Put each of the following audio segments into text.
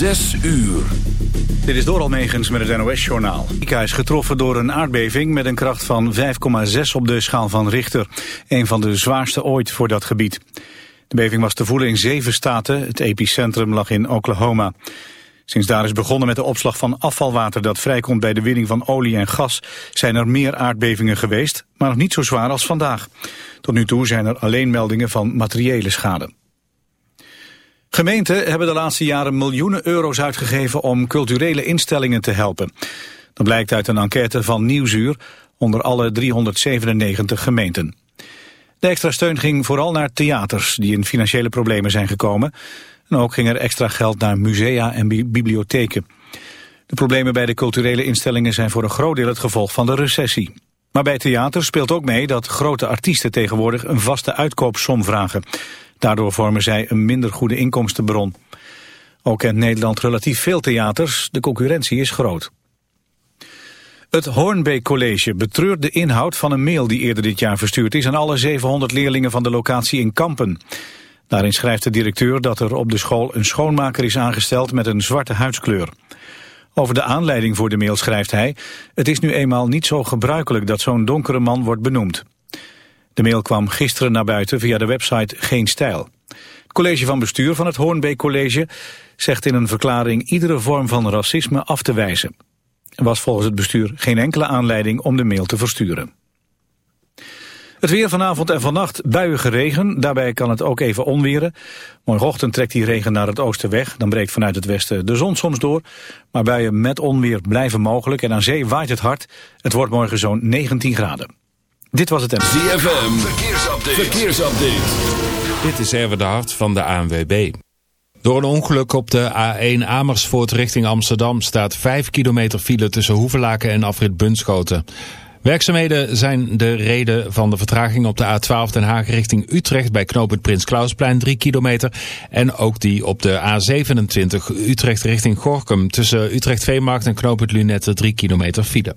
Zes uur. Dit is door Almegens met het NOS-journaal. Amerika is getroffen door een aardbeving met een kracht van 5,6 op de schaal van Richter. Een van de zwaarste ooit voor dat gebied. De beving was te voelen in zeven staten. Het epicentrum lag in Oklahoma. Sinds daar is begonnen met de opslag van afvalwater dat vrijkomt bij de winning van olie en gas, zijn er meer aardbevingen geweest, maar nog niet zo zwaar als vandaag. Tot nu toe zijn er alleen meldingen van materiële schade. Gemeenten hebben de laatste jaren miljoenen euro's uitgegeven om culturele instellingen te helpen. Dat blijkt uit een enquête van Nieuwsuur onder alle 397 gemeenten. De extra steun ging vooral naar theaters die in financiële problemen zijn gekomen. En ook ging er extra geld naar musea en bibliotheken. De problemen bij de culturele instellingen zijn voor een groot deel het gevolg van de recessie. Maar bij theaters speelt ook mee dat grote artiesten tegenwoordig een vaste uitkoopsom vragen. Daardoor vormen zij een minder goede inkomstenbron. Ook kent Nederland relatief veel theaters, de concurrentie is groot. Het Hornbeek College betreurt de inhoud van een mail die eerder dit jaar verstuurd is aan alle 700 leerlingen van de locatie in Kampen. Daarin schrijft de directeur dat er op de school een schoonmaker is aangesteld met een zwarte huidskleur. Over de aanleiding voor de mail schrijft hij... het is nu eenmaal niet zo gebruikelijk dat zo'n donkere man wordt benoemd. De mail kwam gisteren naar buiten via de website Geen Stijl. Het college van bestuur van het Hoornbeek College zegt in een verklaring iedere vorm van racisme af te wijzen. Er was volgens het bestuur geen enkele aanleiding om de mail te versturen. Het weer vanavond en vannacht buiige regen. Daarbij kan het ook even onweren. Morgenochtend trekt die regen naar het oosten weg. Dan breekt vanuit het westen de zon soms door. Maar buien met onweer blijven mogelijk. En aan zee waait het hard. Het wordt morgen zo'n 19 graden. Dit was het ZFM, verkeersupdate. verkeersupdate. Dit is Erwin de Hart van de ANWB. Door een ongeluk op de A1 Amersfoort richting Amsterdam... staat 5 kilometer file tussen Hoevelaken en Afrit Bunschoten. Werkzaamheden zijn de reden van de vertraging op de A12 Den Haag richting Utrecht... bij knooppunt Prins Klausplein 3 kilometer. En ook die op de A27 Utrecht richting Gorkum... tussen Utrecht Veemarkt en knooppunt Lunette 3 kilometer file.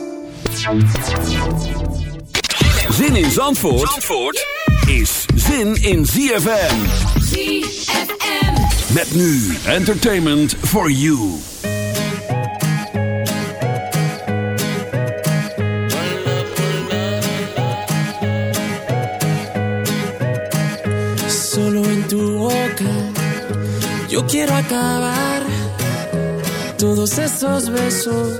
Zin in Zandvoort, Zandvoort is zin in ZFM. ZFM. Met nu entertainment for you. Solo en tu boca yo quiero acabar todos esos besos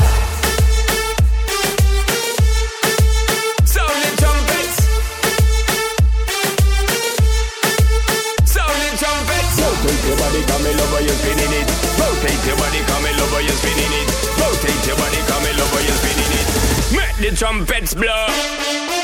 Over, you're spinning it. Rotate your body, come in over, you're spinning it. Rotate your body, come in over, you're spinning it. Make the trumpets blow.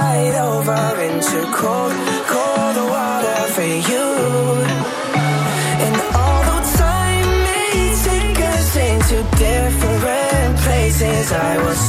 slide over into cold, cold water for you. And although time may take us into different places, I was.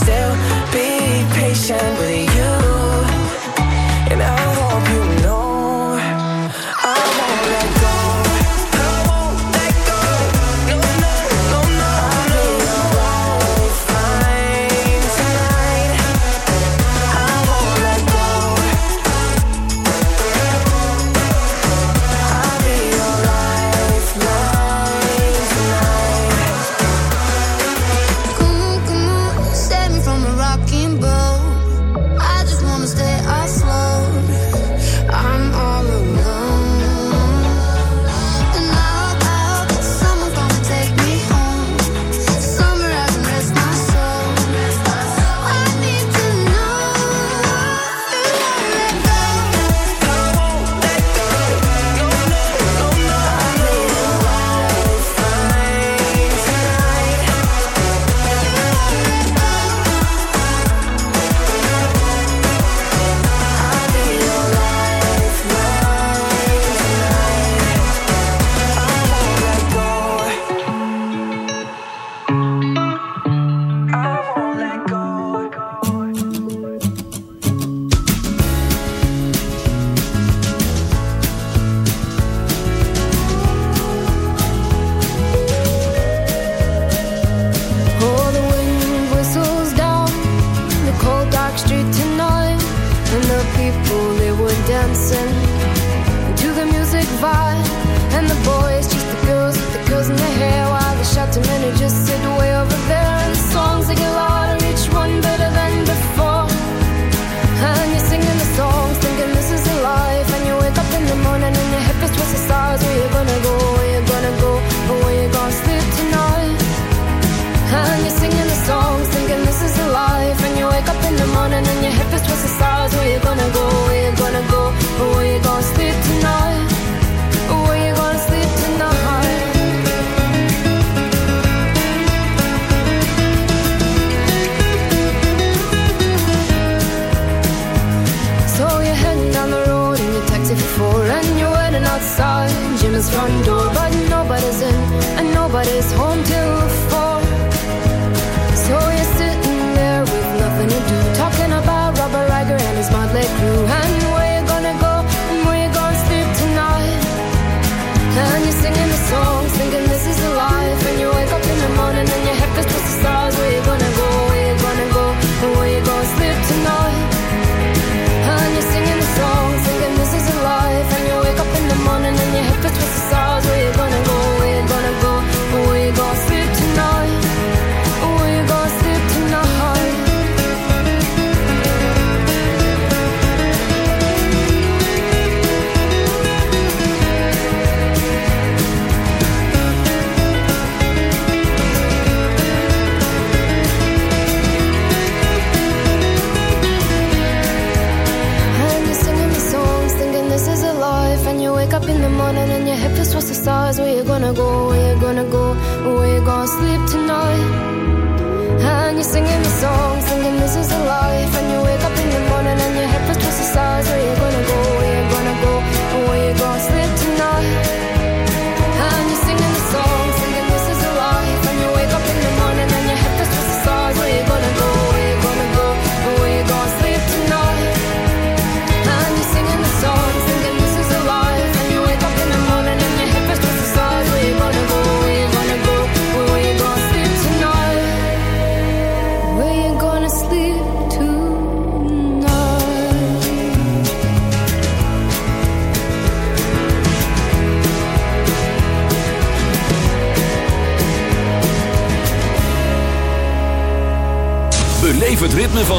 too many just sit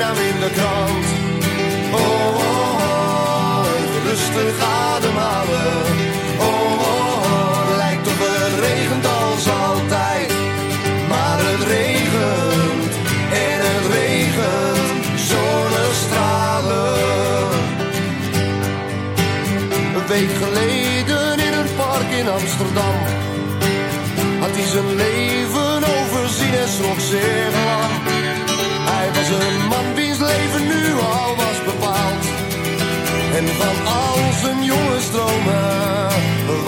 i'm in the krant.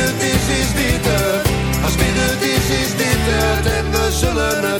binnen is, is dit het. Als binnen is, is dit het. We zullen het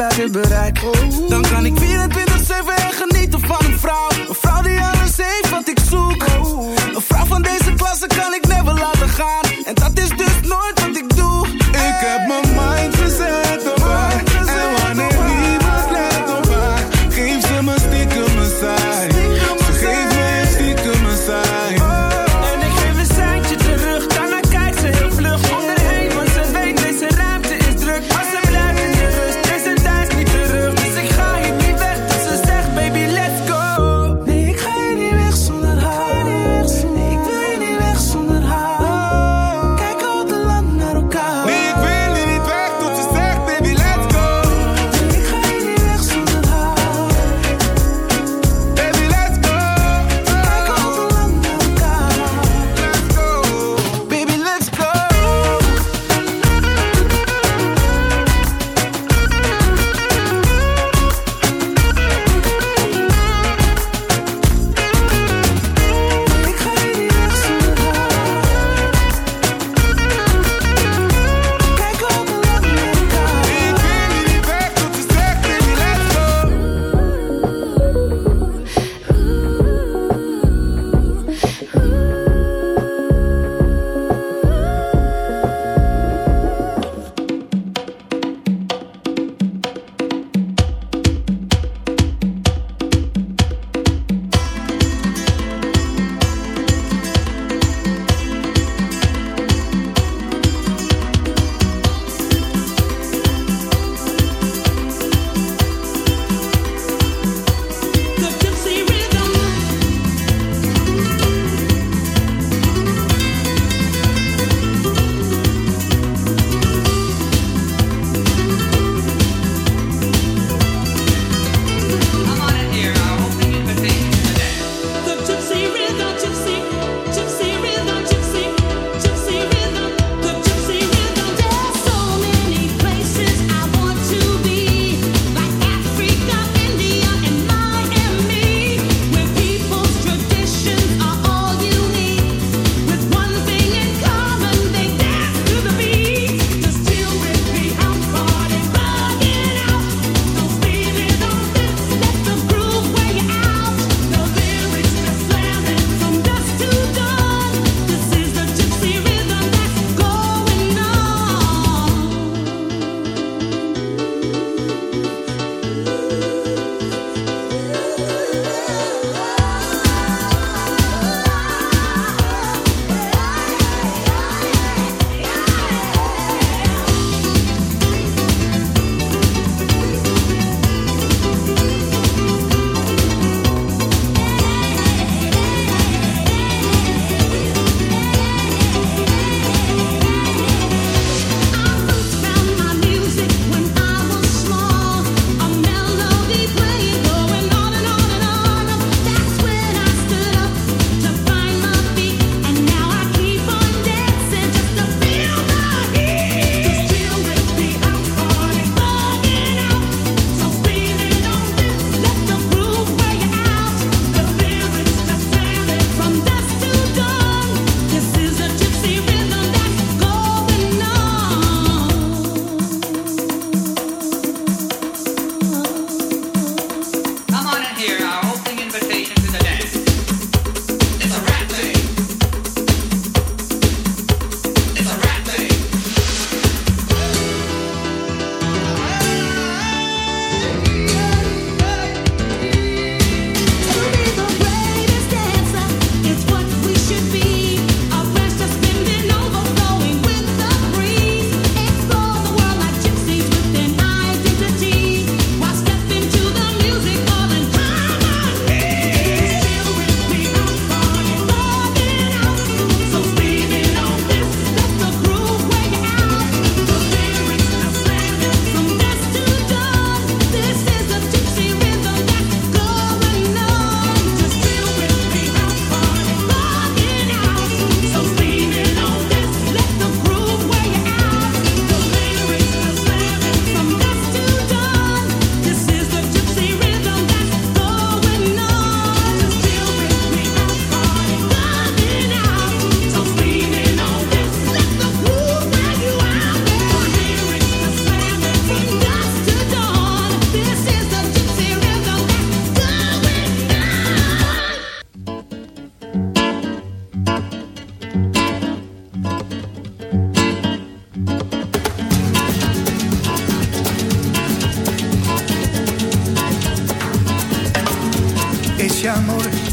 buiten bereik. Dan kan ik 24